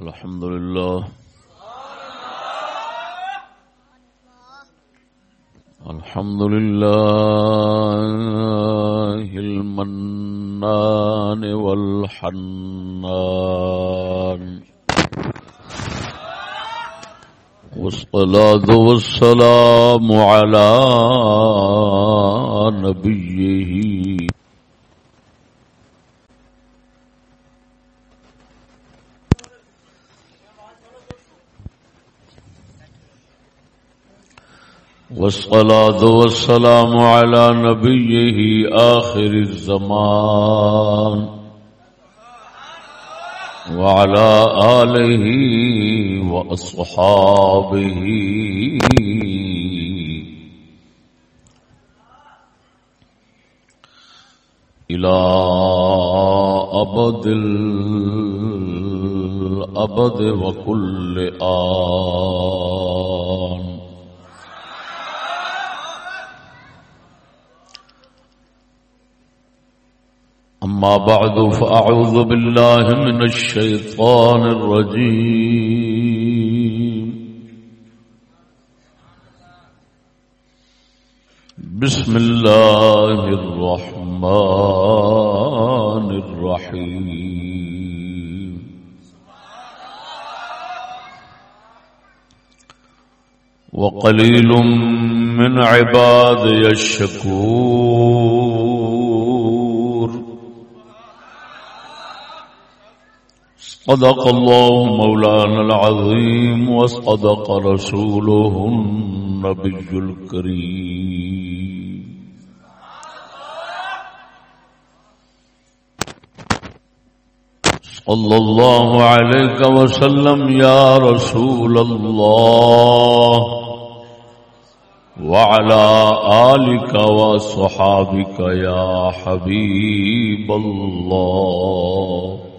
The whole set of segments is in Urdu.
الحمد لله. الحمد لله المنان والحنان. والصلاة والسلام على نبيه والصلاة والسلام على نبيه آخر الزمان. وعلى آله وأصحابه. إلى أبد الأبد وكل آن أما بعد فأعوذ بالله من الشيطان الرجيم. بسم الله الرحمن الرحيم. وقليل من عبادي الشكور صدق الله مولانا العظيم وصدق رسوله النبي الكريم. صلى الله عليك وسلم يا رسول الله. وعلى آلك وصحابك يا حبيب الله.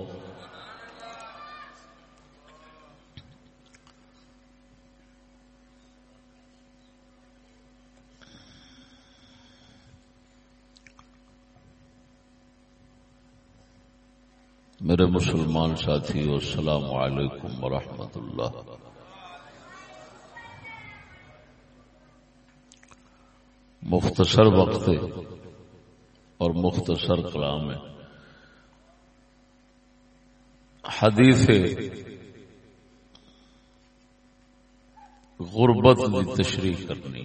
میرے مسلمان ساتھی، السلام علیکم ورحمۃ اللہ۔ مختصر وقت اور مختصر کلام ہے۔ حدیث غربت کی تشریح کرنی۔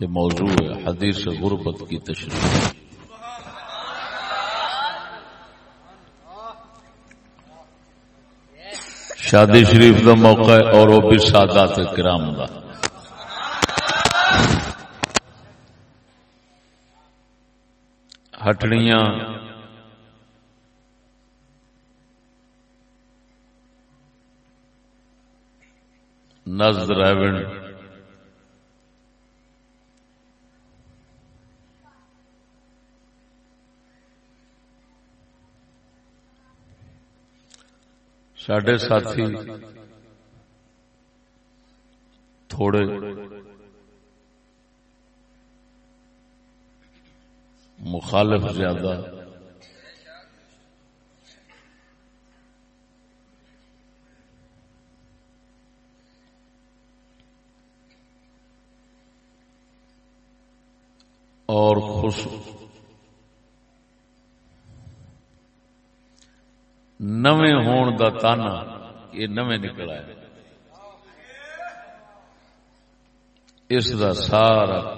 یہ موضوع ہے، حدیث غربت کی تشریح۔ شادی شریف کا موقع ہے اور وہ بھی سادات کرام کا ہٹڑیاں۔ نزد ریون سڈے ساتھی تھوڑے مخالف زیادہ اور خوش نویں ہون دا تانا، یہ نویں نکلا ہے اس دا سارا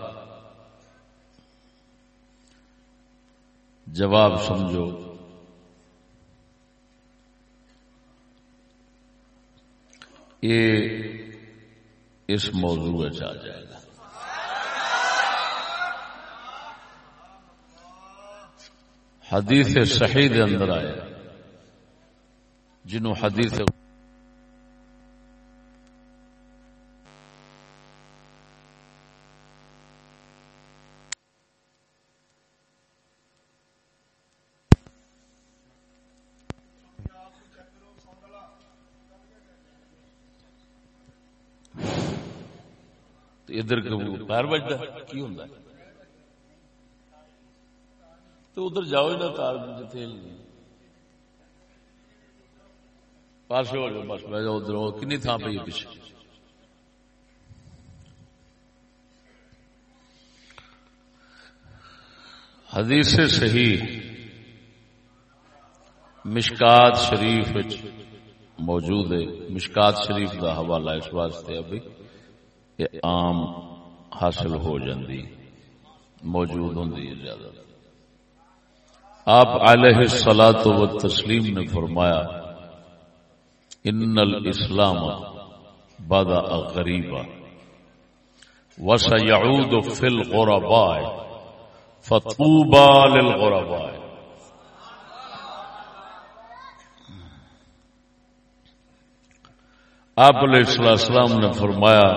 جواب سمجھو۔ یہ اس موضوع آ جائے گا۔ حدیث صحیح دے اندر آیا۔ جنہوں حدیث ادھر پیر بجتا کی ہوں تو ادھر جاؤ ہی۔ نہ جتنے پاس ہو جاؤ، بس۔ بہ جاؤ ادھر کنی تھان پہ پیچھے۔ حدیث صحیح، مشکات شریف موجود ہے۔ مشکات شریف کا حوالہ اس واسطے ابھی یہ عام حاصل ہو جاندی، موجود ہوں زیادہ۔ آپ علیہ سلاد و تسلیم نے فرمایا ان الاسلام بدا غریبا وسيعود في الغرباء فطوبى للغرباء. آپ علیہ السلام نے فرمایا،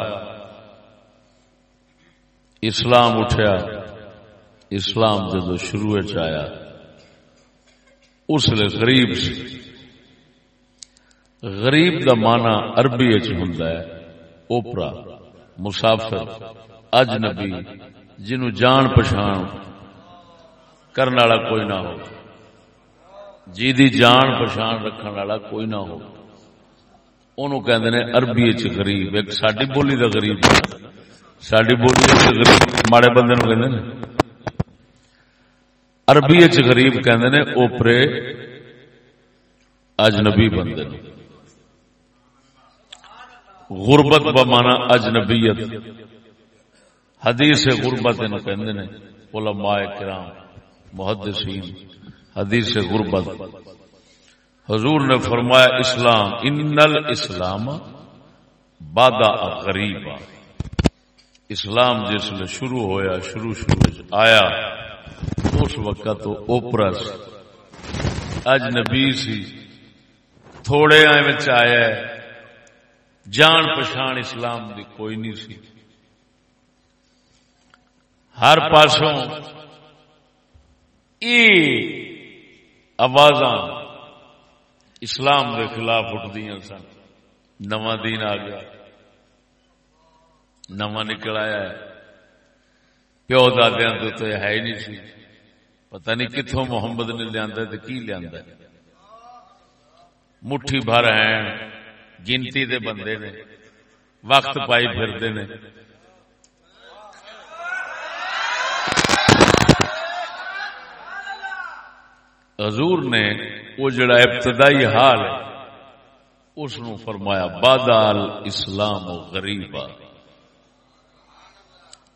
اسلام اٹھیا، اسلام جدو شروع چیا اس لیے غریب سی۔ غریب دا مانا عربی ہوں اوپرا، مسافر اجنبی جنو جان پچھان کرنے والا کوئی نہ ہو۔ جی دی جان پچھان رکھنے والا کوئی نہ ہو۔ انہوں کہندے نے عربی چ غریب، ایک ساڈی بولی دا غریب ساڈی بولی چ غریب، ماڑے بندے نو کہندے نے۔ عربی چ غریب کہندے نے، اوپرے اجنبی بندے نے غربت بمانا اجنبیت. حدیث غربت کہندے نے، علماء کرام، محدثین، حدیث غربت. حضور نے فرمایا، اسلام ان الاسلام بادا غریب. اسلام جس نے شروع ہویا، شروع شروع آیا، اس وقت تو اوپرا اجنبی سی، تھوڑے آیا جان پچھان اسلام دی کوئی نہیں سی۔ ہر پاسوں آواز اسلام کے خلاف اٹھدی سن۔ نواں دین آ گیا۔ نواں نکل آیا ہے۔ پیو دادیا تو ہے ہی نہیں سی۔ پتہ نہیں کتوں محمد نے لیا کی لیا مٹھی بھر ہے گنتی دے بندے نے، وقت پائی پھرتے نے۔ حضور نے وہ جڑا ابتدائی حال ہے، اس نو فرمایا، بادال اسلام و غریبا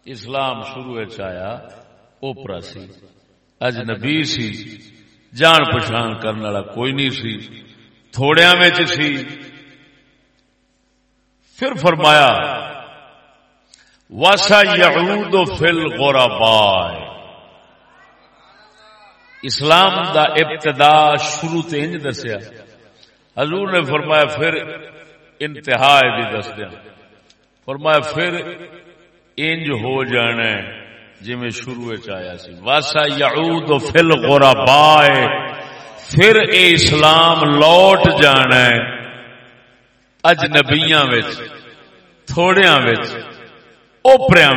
اسلام شروع چیا اوپرا سی، اجنبی سی، جان پچھان کرنے والا کوئی نہیں سی تھوڑیا سی۔ پھر فرمایا واسا یعود فل گورا اسلام دا ابتدا شروع انج دسیا۔ حضور نے فرمایا، پھر انتہا دس دیا۔ فرمایا، پھر انج ہو جانا جی میں شروع چیا سی۔ واسا یعود فل گورا پھر اے اسلام لوٹ جانا ہے اجنبیاں تھوڑیا اوپریا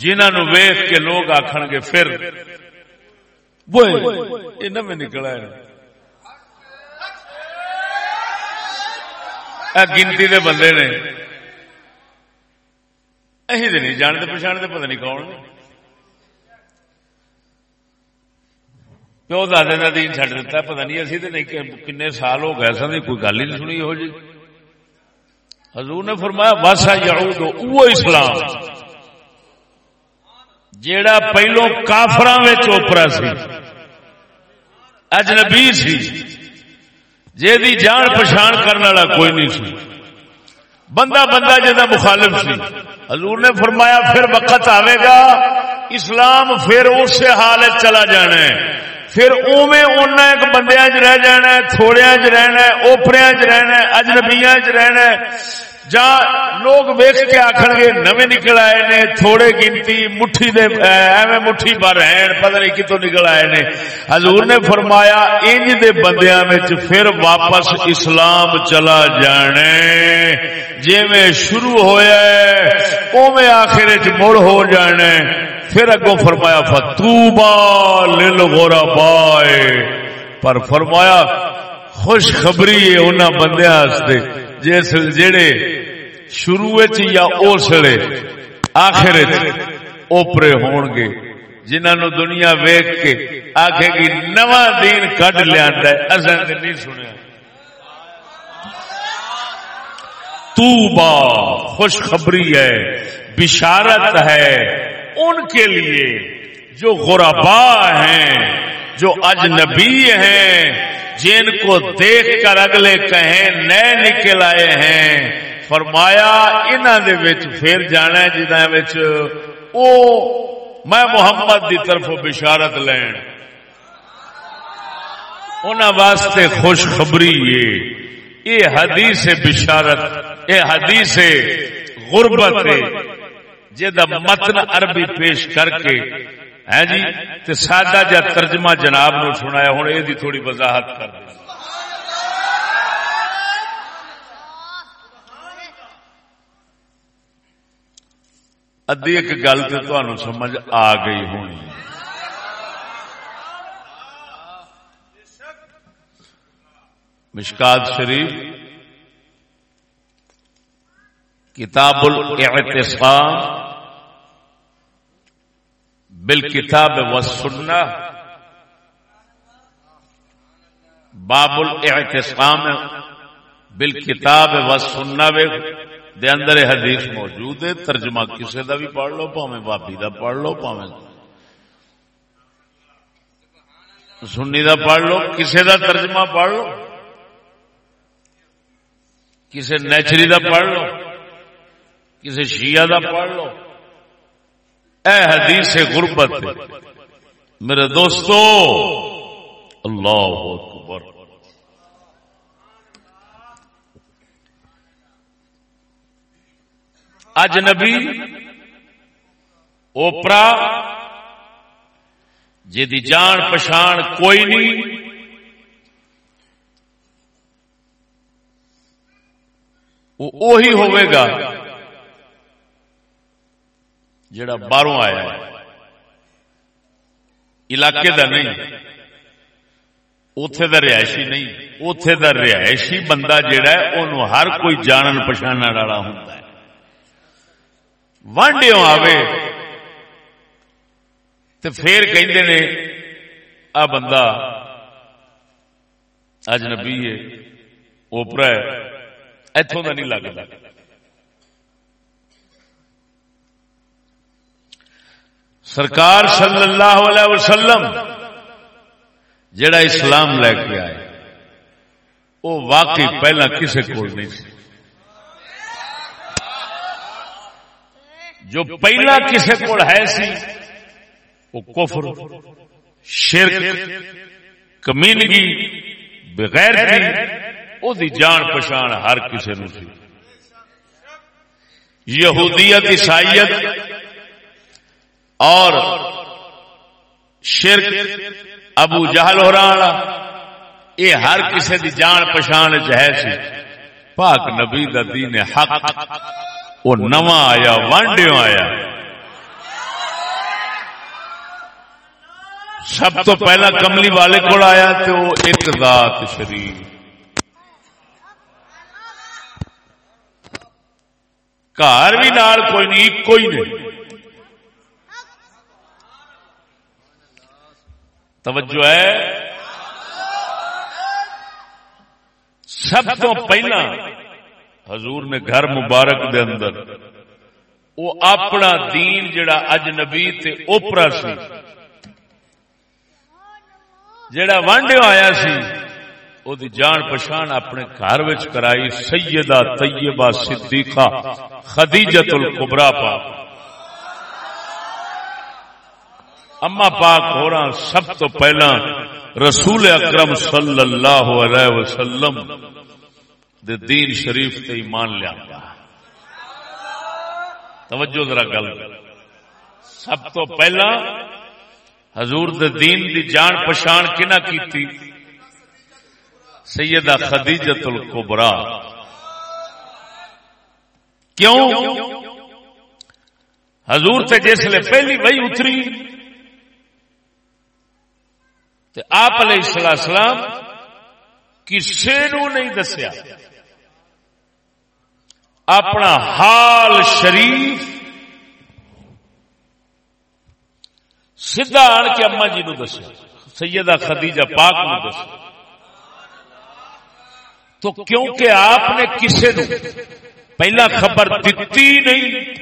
جنہوں ویخ کے لوگ آخر گے، پھر میں نکلا ہے گنتی دے بندے نے۔ اہی تو نہیں جانتے، پچھاڑتے، پتہ نہیں کون پیو دادے کا دین چڈ دیتا پتا نہیں اسی تو نہیں کن سال ہو گئے سن، کوئی گل ہی نہیں سنی ہو جی۔ حضور نے فرمایا واسا یعود وہ اسلام، جیڑا پہلو کافر اوپرا سی، اجنبی سی جی جان پچھان کرنے والا کوئی نہیں سی۔ بندہ بندہ جا مخالف سی۔ حضور نے فرمایا، پھر وقت آئے گا، اسلام پھر اس حال چلا جانا ہے۔ پھر اوے اونا ایک بندیا چ رہ جانا تھوڑیا چ رہنا اوپریا چ رہنا اجنبیا چ رہنا جا لوگ ویخ کے آخر گے، نویں نکل آئے نے، تھوڑے گنتی، مٹھی دے، ایویں مٹھی پر ہیں پتہ نہیں کتوں نکل آئے نے۔ حضور نے فرمایا، انج دے بندیاں وچ پھر واپس اسلام چلا جانے جی میں شروع ہویا ہے، اوویں آخر وچ مڑ ہو جانے پھر اگوں فرمایا، فتوبا لل غورا بائے پر فرمایا، خوشخبری ہے انہوں بندے جس جڑے شروع یا اسلے آخر اوپرے ہون گے جنہوں دنیا ویگ کے آخے گی، نواں دین کڈ لیا اصل نہیں سنیا۔ تو با خوشخبری ہے، بشارت ہے ان کے لیے جو غربا ہیں، جو اجنبی ہیں، جن کو دیکھ کر اگلے کہیں نئے نکل آئے ہیں، فرمایا انہوں پھر جانا جہاں او میں محمد دی طرف بشارت لین۔ ان واسطے خوشخبری یہ حدیث بشارت، یہ حدیث غربت جا متن عربی پیش کر کے، ہے جی؟ تے سادہ جا ترجمہ جناب نو سنایا، ہوں یہ تھوڑی وضاحت کر دیں ادی ایک گل تو سمجھ آ گئی ہونی۔ مشکات شریف، کتاب الاعتصام بالکتاب والسنہ باب الاعتصام بالکتاب والسنہ دے اندر حدیث موجود ہے، ترجمہ کسے دا بھی پڑھ لو، پاویں بابی دا پڑھ لو، پاویں سنی دا پڑھ لو، کسے دا ترجمہ پڑھ لو، کسے نیچری دا پڑھ لو، کسے شیعہ دا پڑھ لو۔ اے حدیث غربت، میرے دوستو، اللہ اکبر۔ اجنبی، اوپرا جی جان پچھان کوئی نہیں۔ وہی ہوئے گا جڑا باہروں آیا علاقے دا نہیں۔ اتے دا رہائشی نہیں۔ اتے دا رہائشی بندہ جڑا ہے انہوں ہر کوئی جانن پچھانا والا ہوتا ہے۔ وانڈیوں آوے تو پھر کہندے نے، آ بندہ اجنبی ہے، اوپرا ہے اتوں کا نہیں لگتا سرکار صلی اللہ علیہ وسلم جڑا اسلام لے کے آئے، وہ واقعی پہلا کسی کو نہیں سی جو پہلا کسی کو ہے سی، وہ کفر، شرک، کمینگی، بغیر او دی جان پچھان ہر کسی نو یہودیت، عیسائیت اور شرک، ابو جہل ہو رہا یہ ہر کسی دی جان پچھان ہے سی۔ پاک نبی دا دین حق، وہ نواں آیا، وانڈیوں آیا۔ سب تو پہلا کملی والے کو آیا تو وہ ایک ذات شریف۔ گھر بھی نال کوئی نہیں کوئی نہیں۔ توجہ ہے۔ سب تو پہلا حضور نے گھر مبارک دے اندر وہ اپنا دین جڑا اجنبی تے اوپرا سی، جڑا وانڈیو آیا سی، او دی جان پچھان اپنے گھر وچ کرائی سیدہ طیبہ صدیقہ خدیجت القبرا پاک۔ اما پاک ہو سب تو پہلا رسول اکرم صلی اللہ علیہ وسلم دے دین شریف تے ایمان لیا توجہ ذرا گل۔ سب تو پہلا حضور دے دین دی جان پچھان کنا کیتی؟ سیدہ خدیجت القبرا کیوں؟ حضور تے جس لے پہلی وہی اتری تے آپ علیہ السلام کسے نو نہیں دسیا۔ اپنا حال شریف سیدھا آن کے اما جی نو دسیا۔ سیدہ خدیجہ پاک نو دسیا۔ تو کیونکہ آپ نے کسے نو پہلا خبر دیتی نہیں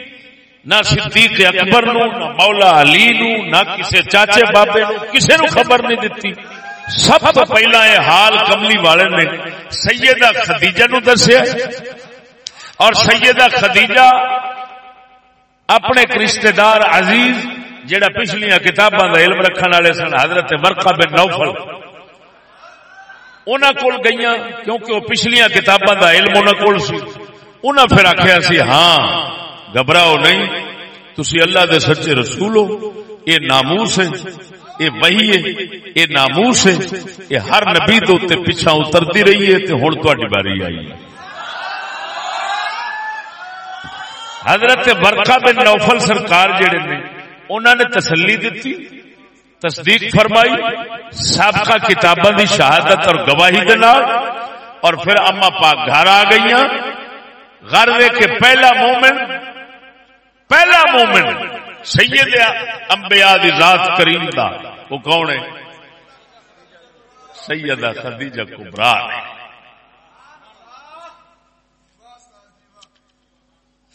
نہ صدیق اکبر نو نہ مولا علی نو نہ کسے چاچے بابے نو کسے نو خبر نہیں دیتی سب تو پہلا یہ حال کملی والے نے سیدہ خدیجہ نو دسیا اور سیدہ خدیجہ اپنے رشتے دار عزیز جہاں پچھلیا کتاباں کا علم رکھنے والے سن حضرت مرکا بن نوفل انہوں کو گئی کیونکہ وہ پچھلیا کتاباں کا علم انہوں کو سی انہیں پھر آخیا سی ہاں گھبراؤ نہیں۔ تھی اللہ دے سچے رسول ہو یہ ناموس ہے یہ وہی ہے یہ ناموس ہے یہ ہر نبی دے پیچھا اترتی رہی ہے تو ہوں تاری باری آئی ہے۔ حضرت برکھا بن نوفل سرکار جڑے نے انہوں نے تسلی دیتی تصدیق فرمائی، سابقہ کتاباں دی شہادت اور گواہی دے اور پھر اما پاک گھر آ گئی گھر دے کے پہلا مومن مومن. سید انبیاء دی ذات کریم دا. وہ کون ہے؟ سیدہ خدیجہ کبرا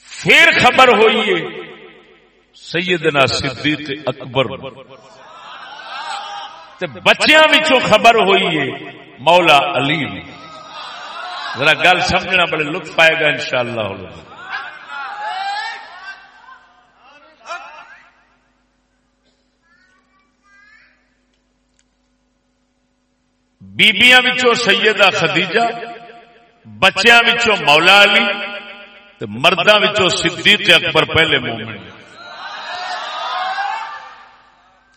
پھر خبر ہوئی ہے، سیدنا صدیق اکبر. بچیاں خبر ہوئی ہے، مولا علی. ذرا گل سمجھنا بڑے لطف آئے گا انشاءاللہ. شاء اللہ بیبیاں سیدہ خدیجہ بچیاں مولا علی مردوں صدیق اکبر پہلے مومن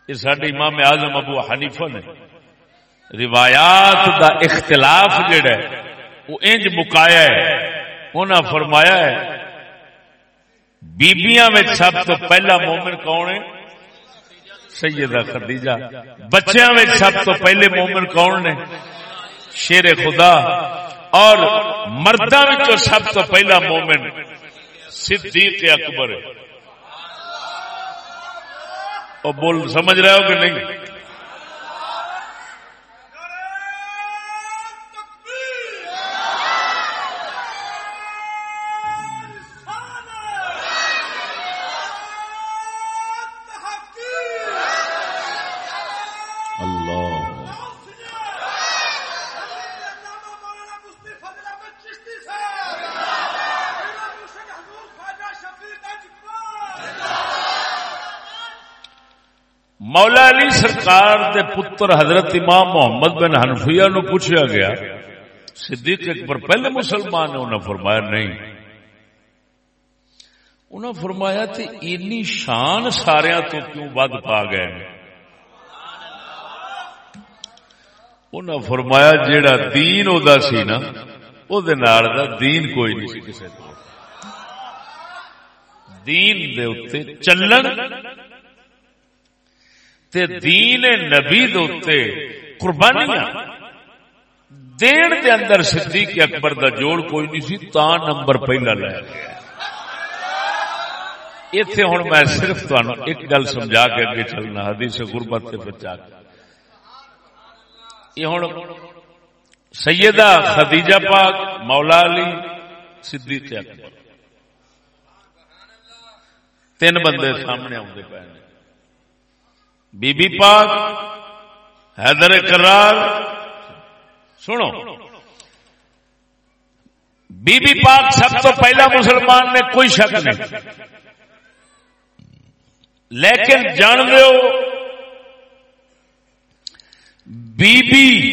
یہ سارے امام اعظم ابو حنیفہ نے روایات دا اختلاف جڑا ہے وہ انج مکایا ہے انہاں فرمایا ہے بیبیاں میں سب تو پہلا مومن کون ہے سیدہ خدیجہ۔ بچیاں میں سب تو پہلے مومن کون نے؟ شیر خدا۔ اور مردوں سب تو پہلا مومن۔ صدیق اکبر۔ اور بول، سمجھ رہے ہو کہ نہیں؟ مولا علی سرکار دے پتر حضرت امام محمد بن حنفیہ نو پوچھا گیا، صدیق اکبر پہلے مسلمان نے انہیں فرمایا نہیں۔ انہیں فرمایا تھی اینی شان سارے تو کیوں ود پا گئے انہیں فرمایا جیڑا دین او دا سی نا او دے نال دا دین کوئی نہیں سی کسے دین دے اتے چلن تے دین نبی دوتے قربانیاں۔ دین دے اندر صدیق اکبر دا جوڑ کوئی نہیں سی، تا نمبر پہلا لے گیا۔ ایتھے میں صرف تانوں ایک گل سمجھا کے اگے چلنا، حدیث غربت تے بچا کے۔ یہ ہن سیدہ خدیجہ پاک، مولا علی، صدیق اکبر۔ تین بندے سامنے آتے پے بی بی پاک، حیدر کرار، سنو۔ بی بی پاک سب تو پہلا مسلمان نے کوئی شک نہیں۔ لیکن جان لو بی بی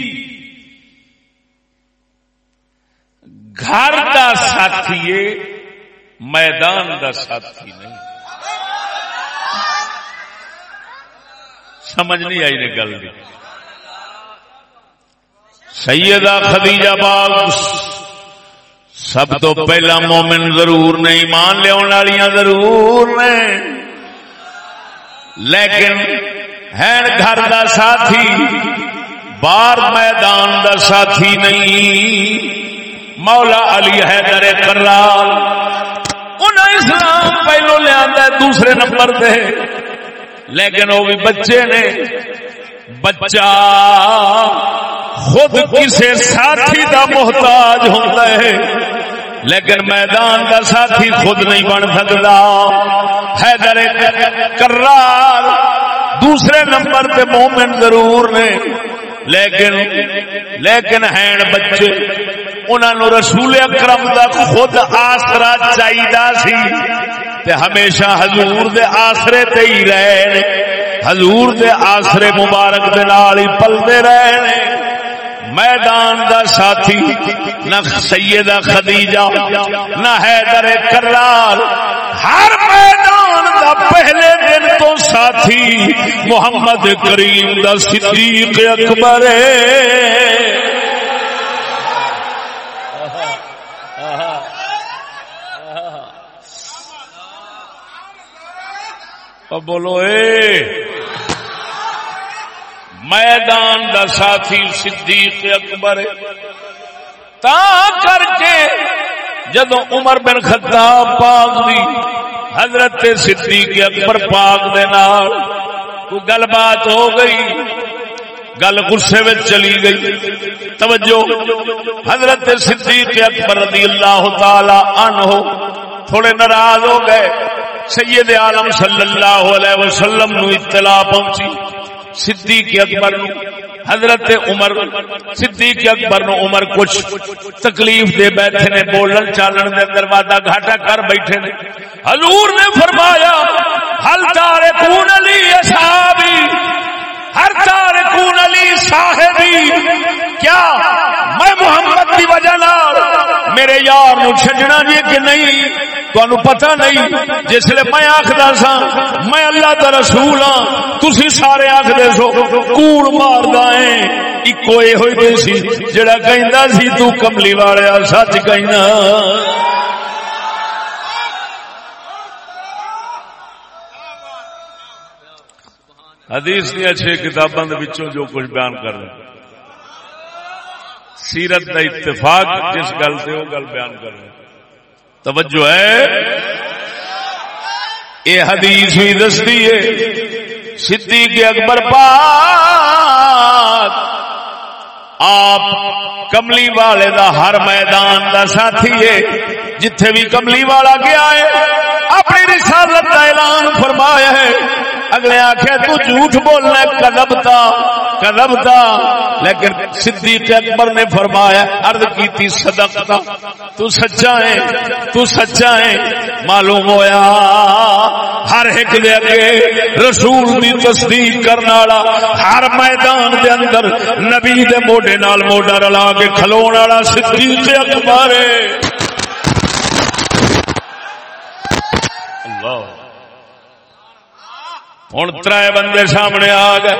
گھر کا ساتھی میدان کا ساتھی نہیں۔ سمجھ نہیں آئی نے گل دی۔ سیدہ خدیجہ باغ، سب تو پہلا مومن ضرور نے ایمان لیا ضرور نے۔ لیکن ہے گھر دا ساتھی بار میدان دا ساتھی نہیں۔ مولا علی ہے درے کرال انہیں اسلام پہلو لیا دوسرے نمبر دے لیکن وہ بھی بچے نے۔ بچہ خود کسی ساتھی دا محتاج ہوتا ہے۔ لیکن میدان کا ساتھی خود نہیں بن سکتا حیدر کرار دوسرے نمبر پہ مومن ضرور نے۔ لیکن لیکن ہیں بچے۔ انہوں رسول اکرم دا خود آسرا چاہیے سی۔ تے ہمیشہ حضور دے آسرے تے ہی رہے حضور دے آسرے مبارک دے نال ہی پلتے رہے میدان دا ساتھی، نہ سیدہ خدیجہ، نہ حیدر کرار۔ ہر میدان دا پہلے دن تو ساتھی، محمد کریم دا صدیق اکبر۔ اور بولو، اے! میدان دا ساتھی صدیق اکبر تا کر کے جدو عمر بن خطاب پاک دی حضرت صدیق اکبر پاک دے نال کوئی گل بات ہو گئی، گل غصے میں چلی گئی۔ توجہ، حضرت صدیق اکبر رضی اللہ تعالی عنہ تھوڑے ناراض ہو گئے۔ سید عالم صلی اللہ علیہ وسلم نو اطلاع پہنچی، صدیق اکبر نو، حضرت عمر، صدیق اکبر نو عمر کچھ تکلیف دے بیٹھے نے، بولن چالن دے اندر وعدہ گھاٹا کر بیٹھے نے۔ حضور نے فرمایا ہل تارکون علی اصحابی، ہر تارے تارکون علی صاحبی۔ کیا؟ میں محمد دی وجہ نال میرے یار نو چھڈنا جی کہ نہیں؟ تمہیں پتا نہیں۔ جسے میں آخر سا، میں اللہ کا رسول ہاں۔ تھی سارے آخر سو، کوڑ مار ایکو یہ ہوئی سی جڑا کہہ سی، تو کملی والے سچ کہنا حدیث دیا چھ کتابوں جو کچھ بیان کر رہے سیرت کا اتفاق جس گل سے وہ گل بیان کر رہے توجہ ہے؟ یہ حدیث بھی دستی ہے، صدیق اکبر پاک آپ کملی والے دا ہر میدان دا ساتھی ہے، جتھے بھی کملی والا گیا ہے، اپنی رسالت کا اعلان فرمایا ہے۔ اگلے آخیا تو جھوٹ بولنا کدب تھا کدب تھا لیکن صدیق اکبر نے فرمایا ارد کی تھی صدق تھا تو سچا ہے، تو سچا ہے۔ معلوم ہویا، ہر ایک دے اگے رسول دی تصدیق کرنے والا، ہر میدان دے اندر نبی دے موڈے نال موڈا رلا کے کھلون والا صدیق اکبر ہے۔ اللہ۔ ہوں تر بندے سامنے آ گئے۔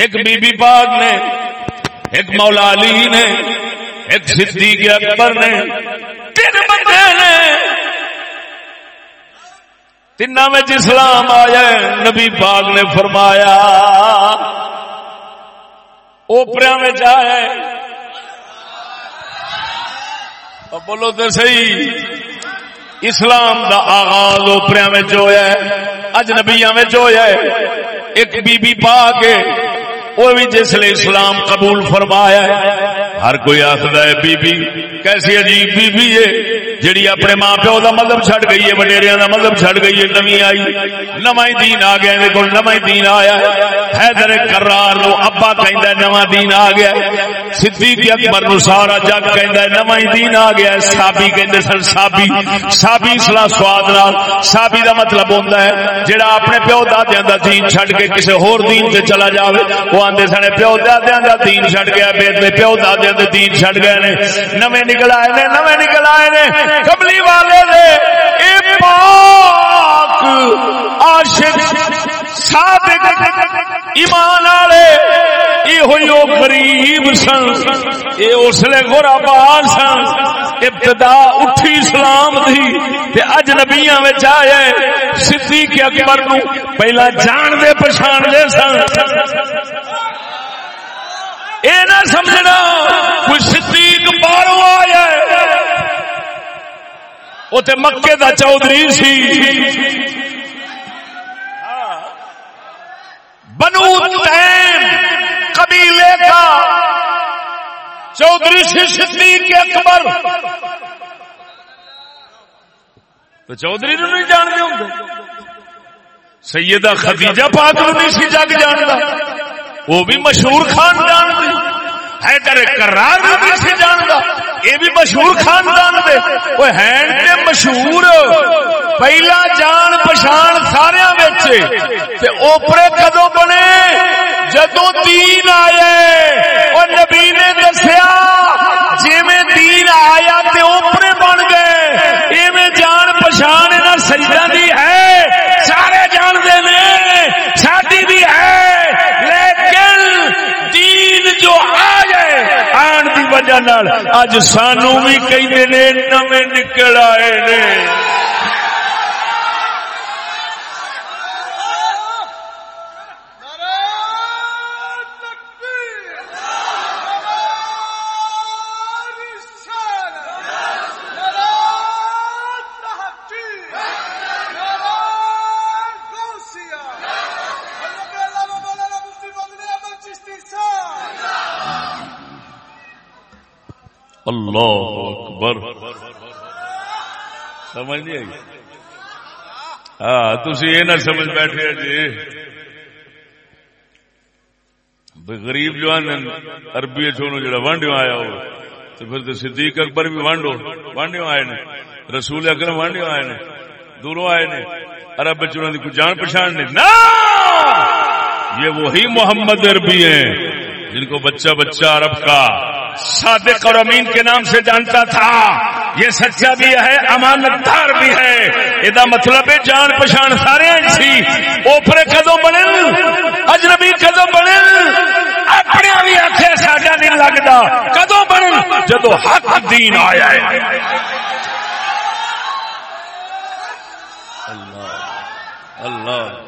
ایک بی بی پاک نے، ایک مولا علی نے، ایک صدیق اکبر نے، تین بندے نے تین میں اسلام آیا نبی پاک نے فرمایا اوپر میں جائے بولو تو صحیح۔ اسلام دا آغاز اوپریا ہوا ہویا ہے اجنبیا ہویا ہے۔ ایک بی بی پا کے وہ بھی جس لیے اسلام قبول فرمایا ہے۔ ہر کوئی آخر ہے، بی بی، کیسی عجیب بی بی ہے، جڑی اپنے ماں پیو کا مطلب چڑ گئی ہے وڈیریا کا مطلب چڑ گئی ہے، نمی آئی، نواں دین آ گیا میرے نواں دین آیا۔ حیدر کرار نو ابا کہندا نواں دین آ گیا۔ صدیق اکبر نو سارا جگ کہندا نواں دین آ گیا۔ صحابی کہندے سن، صحابی صحابی سلا سواد نال۔ صحابی دا مطلب ہوندا ہے، جڑا اپنے پیو دادیاں دا دین چھڈ کے کسے ہور دین تے چلا جاوے، وہ آندے سن، پیو دادیاں دا دین چھڈ گیا بے پیو دادیاں دے دین چھڈ گئے نے۔ نویں نکل آئے نے، نویں نکل آئے نے۔ کملی والے دے، اے پاک عاشق، صادق، ایمان والے یہ غریب سن۔ یہ اسلے گورا بال سن۔ ابتدا اٹھی اسلام تھی اج نبیا آئے سی کے اکبر نو پہلا جان دے پچھان دے سن۔ یہ نہ سمجھنا کوئی صدیق باہروں آیا وہ تو مکے دا چودھری سی۔ بنو تین قبیلے کا۔ چودھری سی صدیق اکبر۔ تو چودھری نو نہیں جانتے ہوں سیدہ خدیجہ پاک نو نہیں سی جگ جانتا۔ وہ بھی مشہور خاندان حیدر کرار نو نہیں سی جانتا یہ بھی مشہور خاندان دے۔ وہ ہیں مشہور۔ پہلا جان پچھان سارے اوپرے کدو بنے؟ جدو دین آئے اور نبی نے دسیا جی میں دین آیا تے اوپرے بن گئے۔ ایویں جان پچھان نہ سجدہ دی ہے سارے جانتے نے ساری بھی ہے لیکن دین جو آ گئے۔ آن کی وجہ اج سانو بھی کہیں نویں نکل آئے نے۔ اللہ اکبر۔ سمجھ نہیں آئی؟ ہاں تھی یہ نہ سمجھ بیٹھے جی۔ غریب جو اربی چونو جڑا وانڈیو آیا ہو تو پھر تو صدیق اکبر بھی وانڈو وانڈیو آئے نے، رسول اکرم وانڈیو آئے نے، دوروں آئے نے، عرب چونوں کی کوئی جان پہچان نہیں۔ نا یہ وہی محمد اربی ہیں، جن کو بچہ بچہ عرب کا۔ صادق اور امین کے نام سے جانتا تھا۔ یہ سچا بھی ہے امانت دار بھی ہے۔ یہ مطلب ہے، جان پچھان سارے سی اوپرے کدو بنے اجنبی کدو بنے اپنے بھی آخر ساڈا نہیں لگتا۔ کدو بنے جدو حق دین آیا ہے۔ اللہ اللہ۔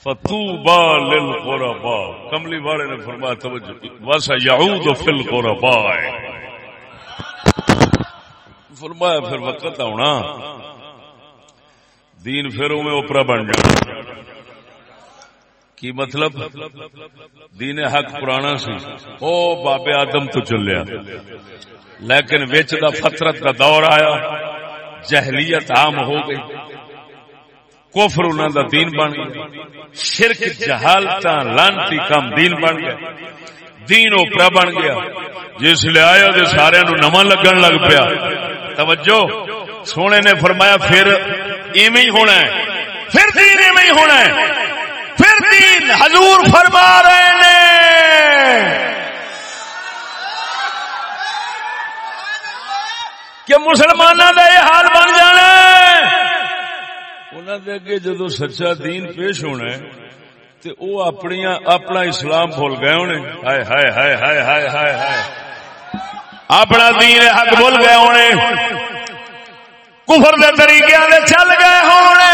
فتوبا للغربا کملی والے نے فرمایا، توجہ واسا یعود فی الغربا فرمایا، پھر وقت آنا دین پھر میں اوپرا بن جانا۔ کی مطلب؟ دین حق پرانا سی۔ او بابے آدم تو چلیا۔ لیکن وچ دا فطرت کا دور آیا، جہلیت عام ہو گئی۔ کوفر انہوں دا دین بن گیا۔ شرک جہالت لانتی کام دین بن گیا۔ دین اوپرا بن گیا۔ جس لے آیا تو سارے نو نواں لگن لگ پیا۔ توجہ۔ سونے نے فرمایا، پھر ایویں ہونا ہے۔ پھر دین ایویں ہونا ہے۔ پھر دین حضور فرما رہے نے۔ کہ مسلمانوں کا یہ حال بن جانا ہے۔ اگے جدو سچا دین پیش ہونا تے او اپنی اپنا اسلام بھول گئے ہونے۔ ہائے ہائے ہائے ہائے ہائے ہائے ہائے۔ اپنا دین حق بھول گئے ہونے۔ کفر دے طریقے دے چل گئے ہونے۔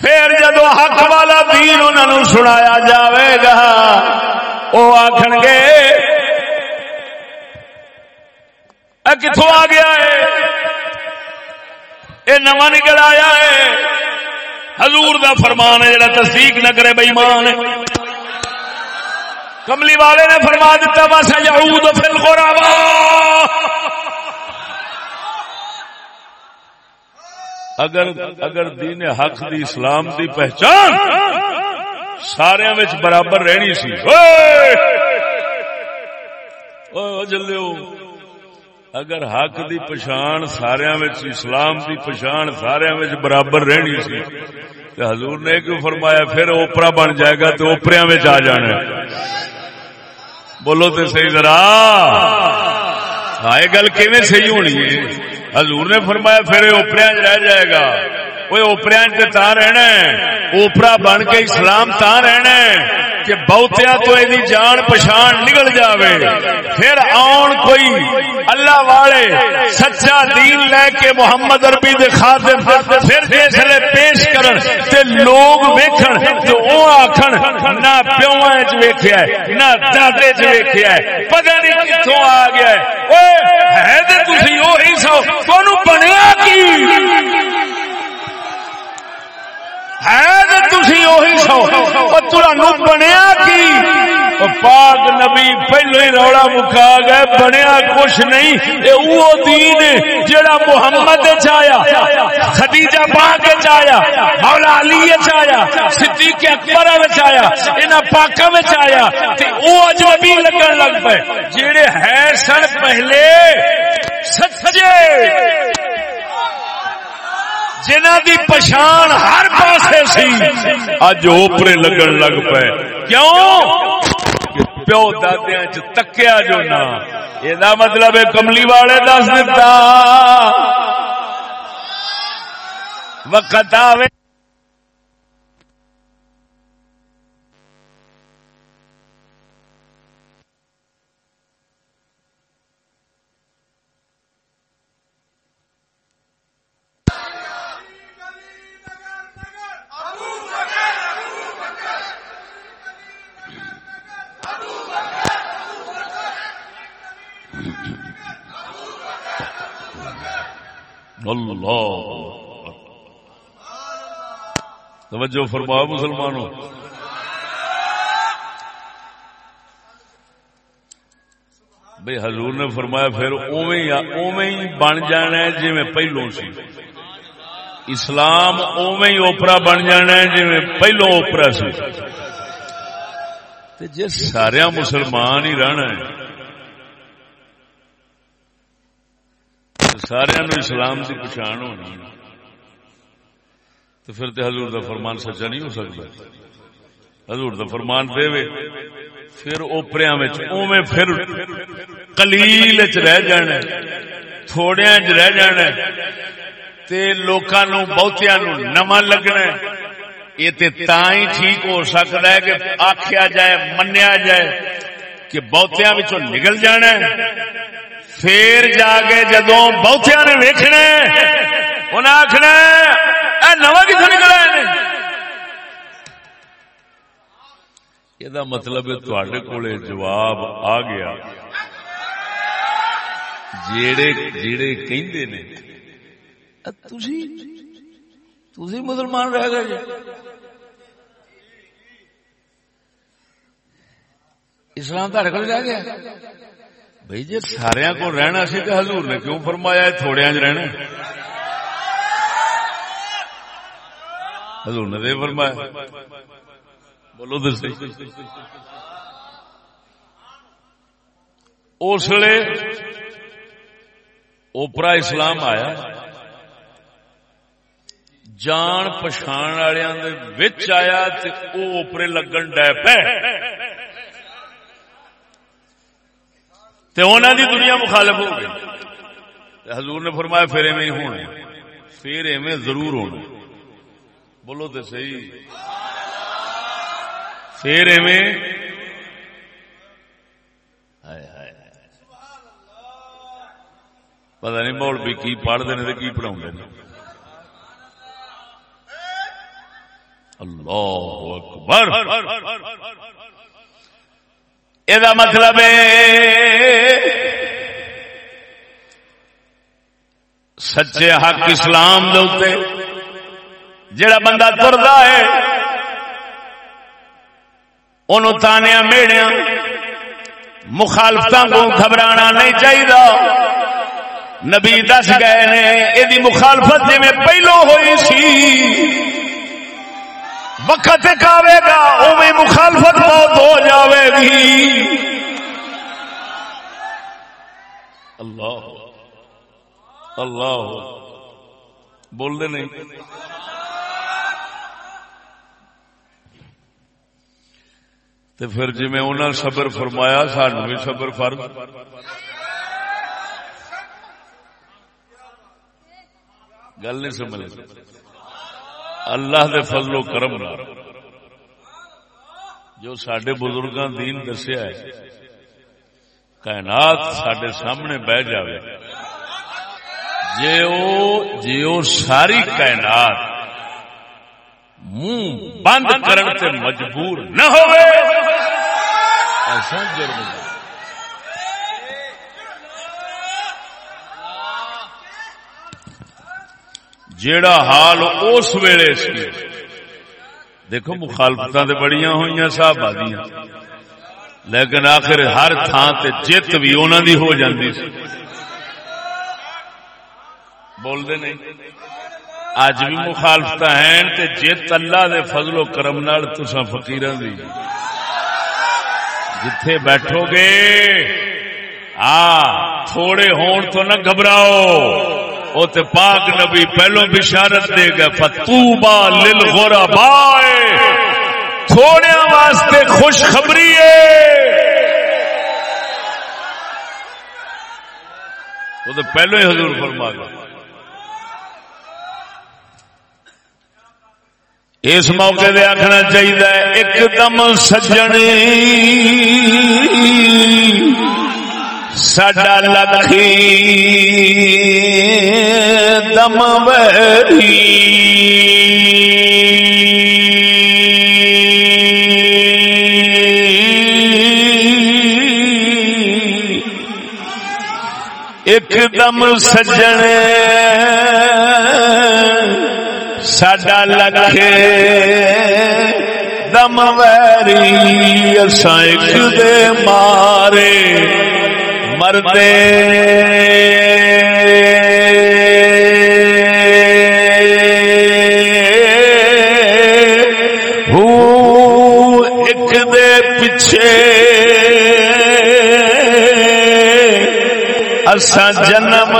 پھر جدو حق والا دین انہوں سنایا جاوے گا وہ آخر گے کتوں آ گیا ہے؟ یہ نواں نکل آیا ہے۔ حضور دا فرمان ہے جڑا تصدیق نہ کرے بےمان کملی والے نے فرما دیتا بس یعود فی القربا اگر اگر دین حق دی اسلام دی پہچان سارے برابر رہنی سی۔ جلدی اگر حق دی پچھان سارے اسلام دی پچھان سارے برابر رہنی سی تو حضور نے کیوں فرمایا پھر اوپرا بن جائے گا تو اوپریا آ جانا بولو تو صحیح ذرا۔ ہاں گل کیون صحیح ہونی ہے؟ حضور نے فرمایا پھر اوپریا رہ جائے گا۔ وہ اوپریا رہنا اوپرا بن کے اسلام تا رہنا کہ بہتیا تو یہ جان پچھان نکل جاوے، پھر آن کوئی اللہ والے سچا دین لے کے محمد اربی دے خاطر پھر جسے پیش کرن تے لوگ ویکھن تو او آکھن، نہ پیو ویکھیا ہے، نہ دادے چ ویکھیا ہے، پتہ نہیں کتوں آ گیا ہے۔ اوے ہے تے تسی وہی سو تانوں بنیا کی؟ ہے تھی سو۔ بنیا کی؟ پاک نبی پہلو ہی روڑا مکا گئے، بنیا کچھ نہیں۔ وہ دین جڑا محمد چایا خدیجہ پاک چایا مولا علی چایا صدیق اکبر چایا انہاں پاکاں وچ آیا۔ تے او اجنبی لگن لگ پے جڑے ہے سن پہلے، سچے۔ جنہ دی پچھان ہر پاسے سی، اج اوپرے لگن لگ پے۔ کیوں؟ پیو دادیا چ تکیا جو نا۔ یہ مطلب ہے کملی والے دس دتا۔ وقت آوے۔ اللہ توجہ فرماؤ مسلمانوں بھائی حضور نے فرمایا پھر اوے ہی بن جانا ہے جی میں پہلو سی۔ اسلام اوے ہی اوپرا بن جانا ہے جی میں پہلو اوپرا سی جی سارا مسلمان ہی رہنا ہے۔ سارا نو اسلام کی پچھان ہونی تو پھر تو حضور دا فرمان سچا نہیں ہو سکتا۔ حضور دا فرمان دے وے پھر اوپریا پھر کلیل چ رہ جانا تھوڑیا رہ جانا تے لوکاں نو بہتیا نو نواں لگنا یہ تے ہی ٹھیک ہو سکتا ہے کہ آخیا جائے، منیا جائے کہ بہتیا نکل جانا پھر جا کے جدو بہتیا نے ویکنا انہیں آخنا نواں کتوں نکلا یہ مطلب تھوڑے کو جواب آ گیا۔ جیڑے جیڑے کہندے نے۔ تھی مسلمان رہ گئے جی۔ اسلام تھوڑے کو رہ گیا۔ بھائی جی سارا کو رہنا سی تو حضور نے کیوں فرمایا تھوڑے رہنا؟ حضور نے دے فرمایا بولو دس اس لیے اوپرا اسلام آیا۔ جان پچھان والوں آیا اوپرے لگن ڈے پہ تے انہوں دی دنیا مخالف ہو گئی۔ حضور نے فرمایا پھر ایویں ہی ہونا پھر ایویں ضرور ہونا بولو تو صحیح۔ پھر ایویں۔ پتا نہیں مول بھی کی پڑھتے ہیں کی پڑھاؤ اللہ اکبر۔ یہ مطلب ہے سچے حق اسلام دے جڑا بندہ ترتا ہے ان تانیا میڑیا مخالفت کو گھبرانا نہیں چاہیے نبی دس گئے نے یہ مخالفت جی میں پہلو ہوئی سی۔ وقت آئے گا اوی مخالفت بہت ہو جاوے گی۔ اللہ۔ اللہ بول دے نہیں۔ تو پھر جی میں انہوں صبر فرمایا، سانو بھی صبر فرض گل نہیں سمجھ اللہ دے فضل و کرم جو سڈے بزرگاں دین دسیا ہے، کائنات سڈے سامنے بہ جائے جی وہ ساری کائنات۔ منہ بند کرنے مجبور نہ ہو ایسا جرم جیڑا حال اس ویلے سی۔ دیکھو مخالفت بڑی ہوئی صاحب آدیاں لیکن آخر ہر تھان تے جت بھی انہوں دی ہو جاندی سی۔ بول دے نہیں۔ اج بھی مخالفت ہیں تے جت اللہ دے فضل و کرم نال تساں فقیراں دی۔ جتھے بیٹھو گے، آ، تھوڑے ہون تو نہ گھبراؤ۔ وہ پاک نبی پہلو بشارت دے گا فتوبا لل غورا تھوڑے واسطے خوشخبری ہے۔ وہ تو پہلو ہی حضور فرما گا اس موقع دے آخنا چاہیے ایک دم سجنے۔ سڈا لکھی دم بری ایک دم سجن سڈا لکھے دم ویری اساں دے مارے مردے ایک دے پچھے اسا جنم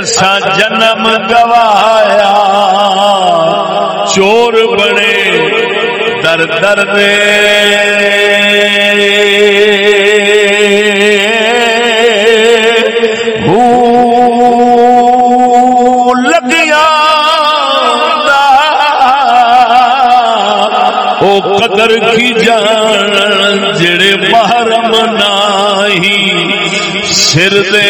اسا جنم گوایا۔ چور بنے در در دے لگیا۔ او قدر کی جان جڑے محرم نہیں سر دے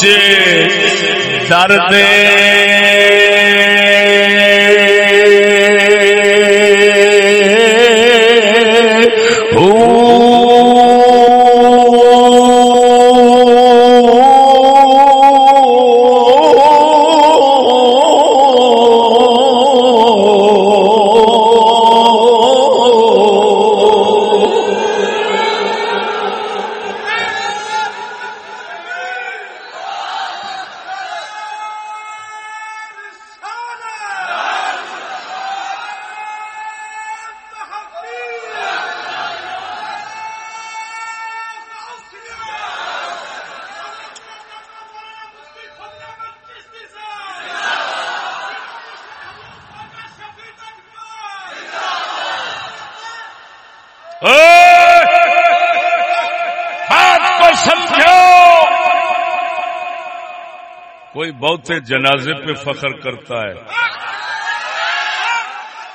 سچے درد بہتے جنازے پہ فخر کرتا ہے۔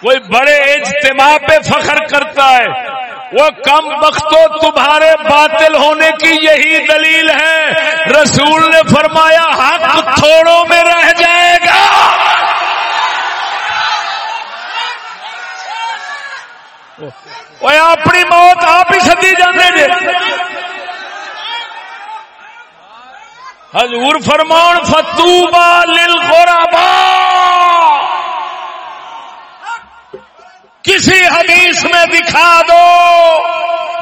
کوئی بڑے اجتماع پہ فخر کرتا ہے۔ وہ کم وقتوں تمہارے باطل ہونے کی یہی دلیل ہے۔ رسول نے فرمایا، حق تھوڑوں میں رہ جائے گا۔ وہ اپنی موت آپ ہی سدی جانے حضور فرمان فتوبا للغربا کسی حدیث میں دکھا دو۔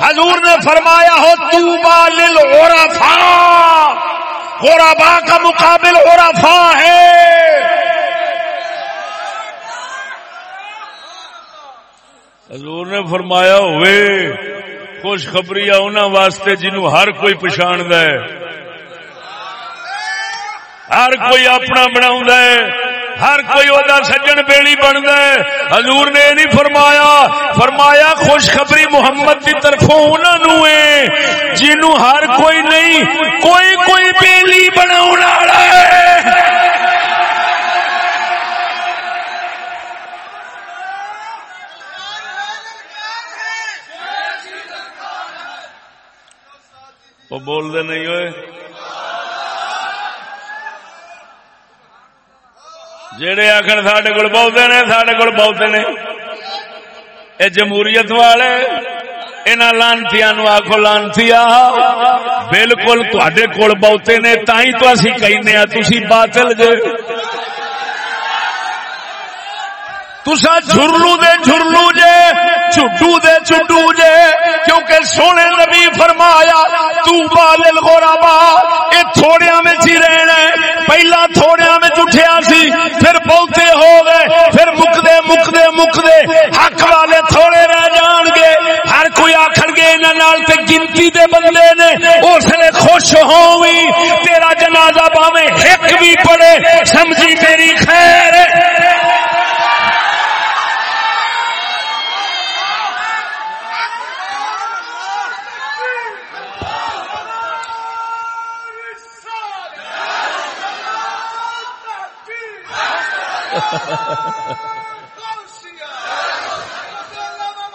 حضور نے فرمایا ہو تو بالل عرفا کا مقابل عرفا ہے۔ حضور نے فرمایا ہوئے خوشخبری انہوں واسطے جنہوں ہر کوئی پچھاڑ ہے۔ ہر کوئی اپنا بنا ہر کوئی وہ سجن بیڑی بنتا ہے۔ حضور نے نہیں فرمایا فرمایا خوشخبری محمد کی طرفوں انہوں جنوں ہر کوئی نہیں، کوئی کوئی بیلی بنا وہ بول دے نہیں ہوئے۔ جہے آخر سڈے کول بہتے نے سڈے کول بہتے نے۔ اے جمہوریت والے ان لانتی آخو لانتی بالکل تے کول بہتے نے تھی تو اسی کہنے ہاں، تھی باطل جے۔ تسا جھرلو دے جھرلو مکدے مکدے، حق والے تھوڑے رہ جان گے۔ ہر کوئی آخر گے انہوں تے گنتی دے بندے نے۔ اس نے خوش ہوئی تیرا جنازہ باویں ایک بھی پڑے، سمجھی تیری خیر۔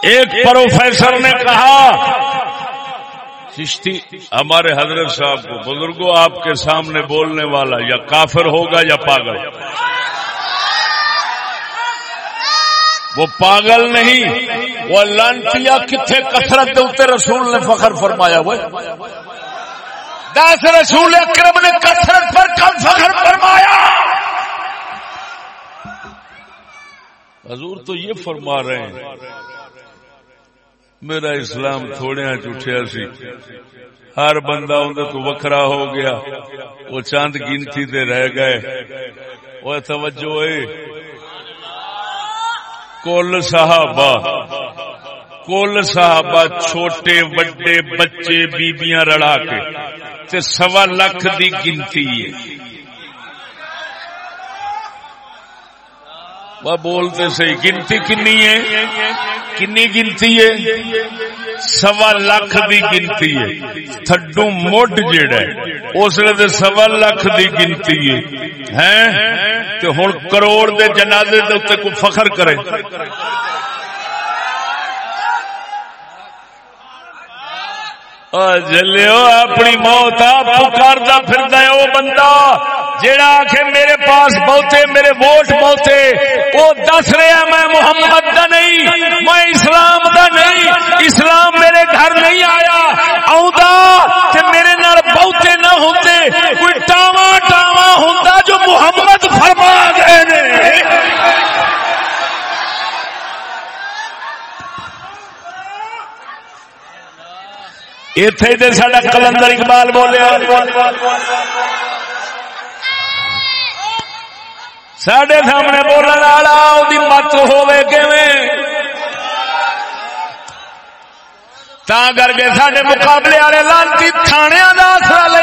ایک پروفیسر نے کہا، چشتی، ہمارے حضرت صاحب کو، بزرگوں، آپ کے سامنے بولنے والا یا کافر ہوگا یا پاگل۔ وہ پاگل نہیں، وہ لانٹیا کتنے کثرت دے رسول نے فخر فرمایا وہ دس رسول اکرم نے کثرت پر کم فخر فرمایا۔ حضور تو یہ فرما رہے ہیں میرا اسلام تھوڑے چٹیا سی۔ ہر بندہ اندر تو وکھرا ہو گیا۔ وہ چاند گنتی دے رہ گئے۔ وہ توجہ کل صحابہ۔ کل صحابہ چھوٹے بڑے بچے بیبیاں رڑا کے۔ سوا لاکھ دی گنتی ہے وہ بولتے سی گنتی کنی ہے؟ کنی گنتی ہے؟ سوا لاکھ دی گنتی ہے۔ تھڈو مڈ جیڑا ہے، اس لیے سوا لاکھ دی گنتی ہے۔ ہوں کروڑ دے جنازے دے اتنے کو فخر کرے۔ جلو اپنی موت آپ پکارتا پھر وہ بندہ۔ جیڑا آخ میرے پاس بہتے میرے ووٹ بہتے وہ دس رہا میں محمد دا نہیں، میں اسلام دا نہیں، اسلام میرے گھر نہیں آیا۔ آؤں میرے نال بہتے نہ ہوتے، کوئی ٹاوا ٹاوا ہوں جو محمد فرما گئے اتنے سا کلندر اقبال بولیا۔ سڈے سامنے بولنے والا مت ہوے کر کے سڈے مقابلے والے لانتی تھانے کا آسرا لے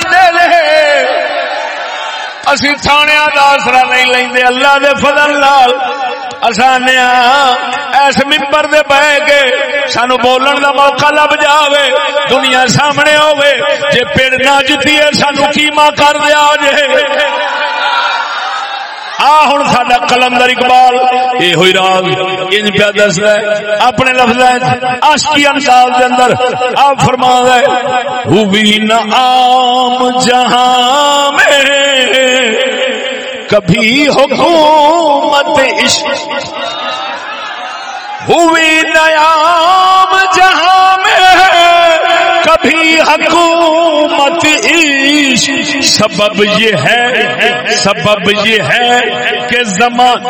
اسی تھانے کا آسرا نہیں لیں اللہ دے فضل لال آسانے ایس ممبر دے بہ کے سانو بولن دا موقع لب جاوے، دنیا سامنے ہوے جے پیڑ نہ جتی ہے، سانو کیما کر دیا جے؟ ہوں سا کلندر اقبال یہ ہوئی راگ ان پیا دس ہے، اپنے لفظ آشکی انداز کے اندر آپ فرما ہے ہوئی نہ عام جہاں میں کبھی حکومت عشق ہوئی نیام جہاں میں کبھی حکومت سبب یہ ہے، سبب یہ ہے کہ زمان،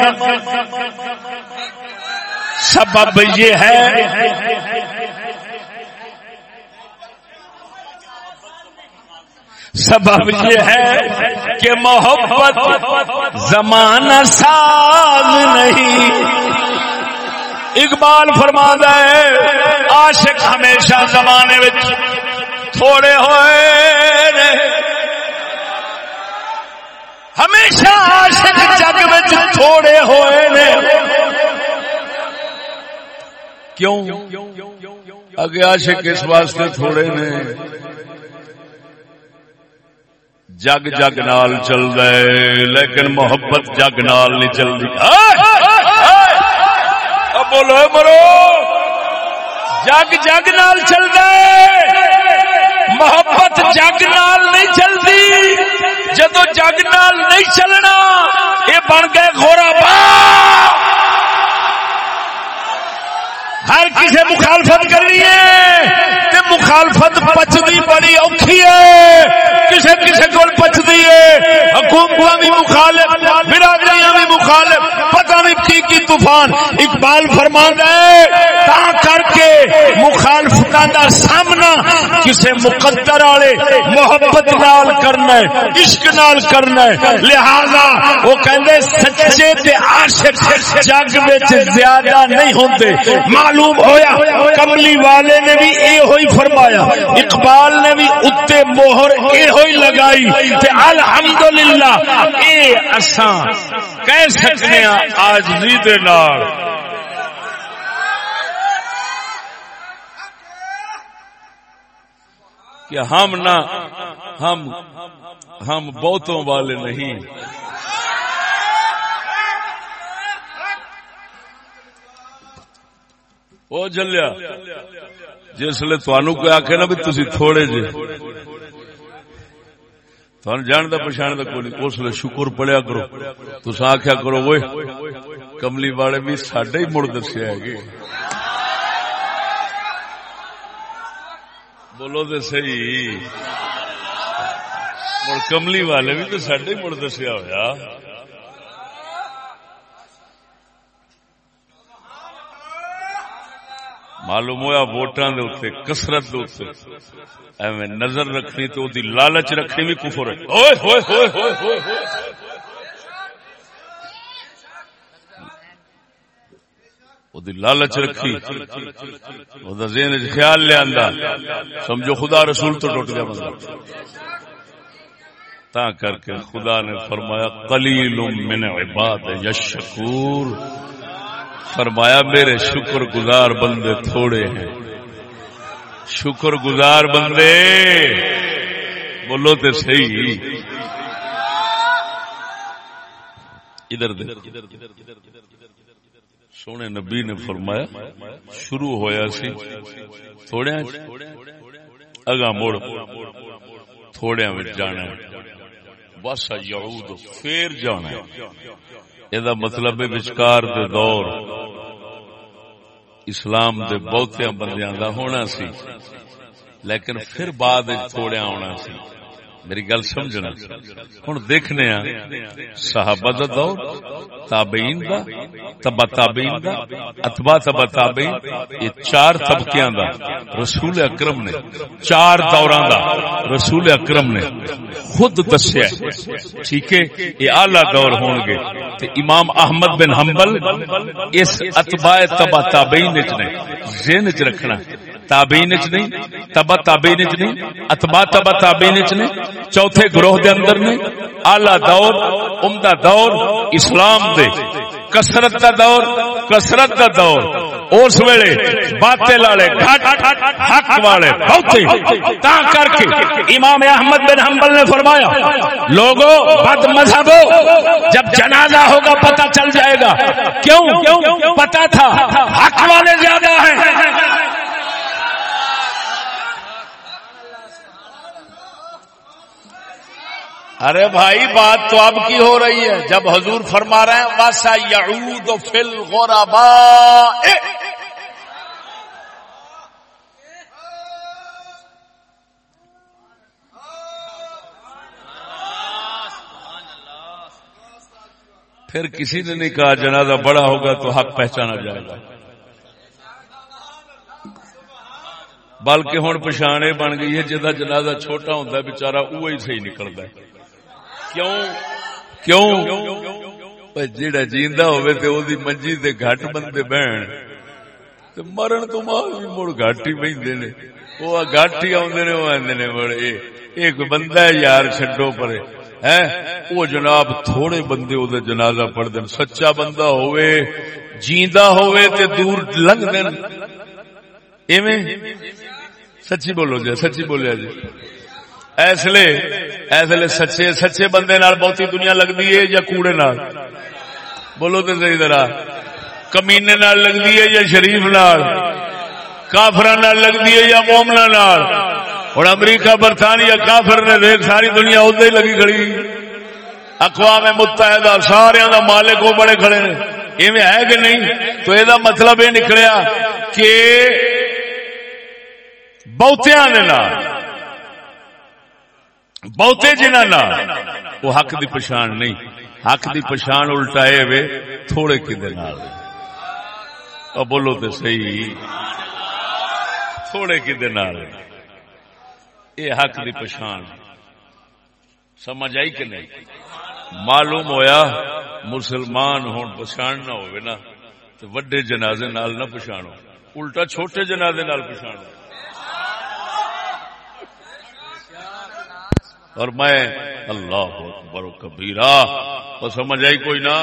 سبب یہ ہے سبب یہ ہے کہ محبت زمانہ ساز نہیں۔ اقبال فرما ہے عاشق ہمیشہ زمانے تھوڑے ہوئے نے۔ ہمیشہ عاشق جگ تھوڑے ہوئے نے۔ کیوں؟ اگے عاشق اس واسطے تھوڑے نے۔ جگ جگ نال چل رہے لیکن محبت جگ نال نہیں چل رہی بولو مرو! جگ جگ نال چل رہے محبت جگ نال نہیں چلتی جدو جگ نال نہیں چلنا، یہ بن گئے گورا با ہر کسی مخالفت کرنی ہے مخالفت پچتی بڑی اوکھی ہے۔ کسی کسی کو پچتی ہے۔ حکومت بھی مخالف، برادریاں بھی مخالف، پتہ نہیں کی کی طوفان۔ اقبال فرما ہے، تا کر کے مخالفت کا سامنا کسی مقدر والے محبت نال کرنا ہے، عشق نال کرنا ہے۔ لہذا وہ کہندے سچے تے عاشق جگ وچ زیادہ نہیں ہوندے۔ معلوم ہویا، کملی والے نے بھی اے ہوئی فرمایا، اقبال نے بھی اتنے موہر اے ہوئی لگائی۔ تے الحمدللہ، اے اساں کہہ سکتے ہیں آج دے نال۔ کہ ہم نہ ہم ہم بہتوں والے نہیں۔ وہ جلیا جسے تھانو کوئی آخ نا بھی تھی تھوڑے جی تھان جانتا پچھان کوئی اس لیے شکر پڑیا کرو۔ تصا آخیا کرو وہ کملی والے بھی سڈے ہی مڑ دسیا ہے بولو تو سی مڑ کملی والے بھی تو سڈے ہی مڑ دسیا ہوا معلوم ہوا ووٹاں دے اوتے کثرت دے اوتے ایویں نظر رکھنی تو دی لالچ رکھنی بھی کفر ہے اوئے ہوئے ہوئے ہوئے ہوئے دی لالچ رکھی۔ او ذہن خیال لے آندا۔ سمجھو خدا رسول تو ٹوٹ گیا بندہ۔ تا کر کے خدا نے فرمایا، قلیل من عباد یشکور۔ فرمایا، میرے شکر گزار بندے تھوڑے ہیں۔ شکر گزار بندے، بولو تو صحیح۔ ادھر سونے نبی نے فرمایا، شروع ہویا سی تھوڑے اگا موڑ تھوڑے جانا بس یعود پھر جانا یہ مطلب بچکار دے دور۔ اسلام دے بہتیا بندیاں دا ہونا سی، لیکن پھر بعد تھوڑا آنا سی۔ میری گل سمجھنا ہوں دیکھنے صحابہ دا دور، تابعین دا، تبا تابعین دا اتبا تبا تابعین، یہ چار طبقیاں دا۔ رسول اکرم نے، چار دوراں دا۔ رسول اکرم نے خود دسیا ٹھیک ہے، یہ اعلی دور ہون گے۔ تے امام احمد بن حنبل اس اتباع تبا تابعین نے ذہن وچ رکھنا تابعین وچ نہیں تبا تابعین وچ نہیں، اتباع تبا تابعین وچ نے چوتھے گروہ دے اندر نے اعلی دور، عمدہ دور، اسلام دے کسرت کا دور کسرت کا دور، اس ویلے باطل والے حق والے بہت تا کر کے امام احمد بن حنبل نے فرمایا لوگوں بد مذہب جب جنازہ ہوگا، پتہ چل جائے گا، کیوں؟ پتا تھا ارے بھائی، بات تو اب کی ہو رہی ہے۔ جب حضور فرما رہے ہیں واسا یعود فل غربا پھر کسی نے نہیں کہا، جنازہ بڑا ہوگا تو حق پہچانا جائے گا۔ بلکہ ہوں پچھانے بن گئی ہے جہاں جنازہ چھوٹا ہوتا ہے بےچارا وہی صحیح نکلتا ہے۔ کیوں؟ کیوں؟ جیڑا جیندا ہوئے تے او دی منجی تے گھٹ بندے بہن تے مرن تو بعد بھی مڑ گھٹ ہی بیندے نے۔ او گھٹ ہی اوندے نے او نے بڑے ایک بندہ ہے یار چھڈو پرے۔ ہے او جناب تھوڑے بندے او دے جنازہ پڑھ دین۔ سچا بندہ ہوئے جیندا ہوئے تے دور لنگ دین۔ ایویں؟ سچی بولو جی سچی بولیا جی۔ ایسلے ایسلے سچے سچے بندے نال بہتی دنیا لگتی ہے یا کوڑے نال؟ بولو تو صحیح ذرا۔ کمینے نال لگتی ہے یا شریف نال؟ کافر لگتی ہے یا مومنا نال؟ اور امریکہ، برطانیہ کافر نے دیکھ، ساری دنیا ادھر ہی لگی کھڑی۔ اقوام متحدہ سارے دا مالک وہ بڑے کھڑے نے۔ ایویں ہے کہ نہیں؟ تو یہ مطلب یہ نکلیا کہ بہتیا بہتے جنہ وہ حق دی پچھان نہیں حق دی پچھان الٹائے وے تھوڑے کدے بولو تو صحیح تھوڑے کدے یہ حق دی پچھان سمجھ آئی کہ نہیں معلوم ہویا مسلمان ہون پچھان نہ ہوئے نا تو وڈے جنازے نال نہ پچھانو الٹا چھوٹے جنازے نال پچھانو اور میں اللہ اکبر کبیرا تو سمجھ آئی کوئی نہ؟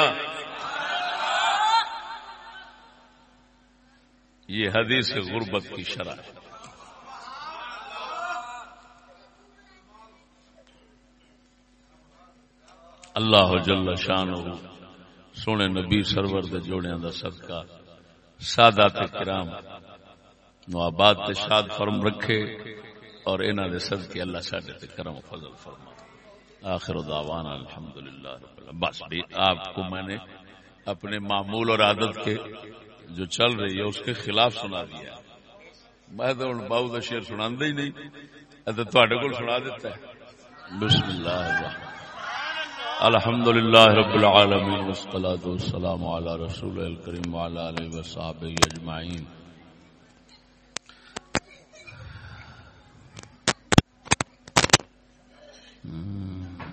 یہ حدیث غربت کی شرح اللہ جل شان سونے نبی سرور دے جوڑیاں دا صدقہ، سادات کرام، نو آباد شاد فرم رکھے۔ اور انہوں نے سد کے اللہ ساڈے تے کرم فضل فرما آخر دعوانا الحمدللہ بس بھی آپ کو میں نے اپنے معمول اور عادت کے جو چل رہی ہے اس کے خلاف سنا دیا میں تو باؤ کا شیر سنا ہی نہیں۔ تو تھوڑے کو سنا دیتا ہے۔ بسم اللہ الرحمن الحمد للہ رب العالمین۔ والصلاة والسلام علی رسول الکریم وعلی آلہ وصحابہ اجمعین۔ Mm-hmm.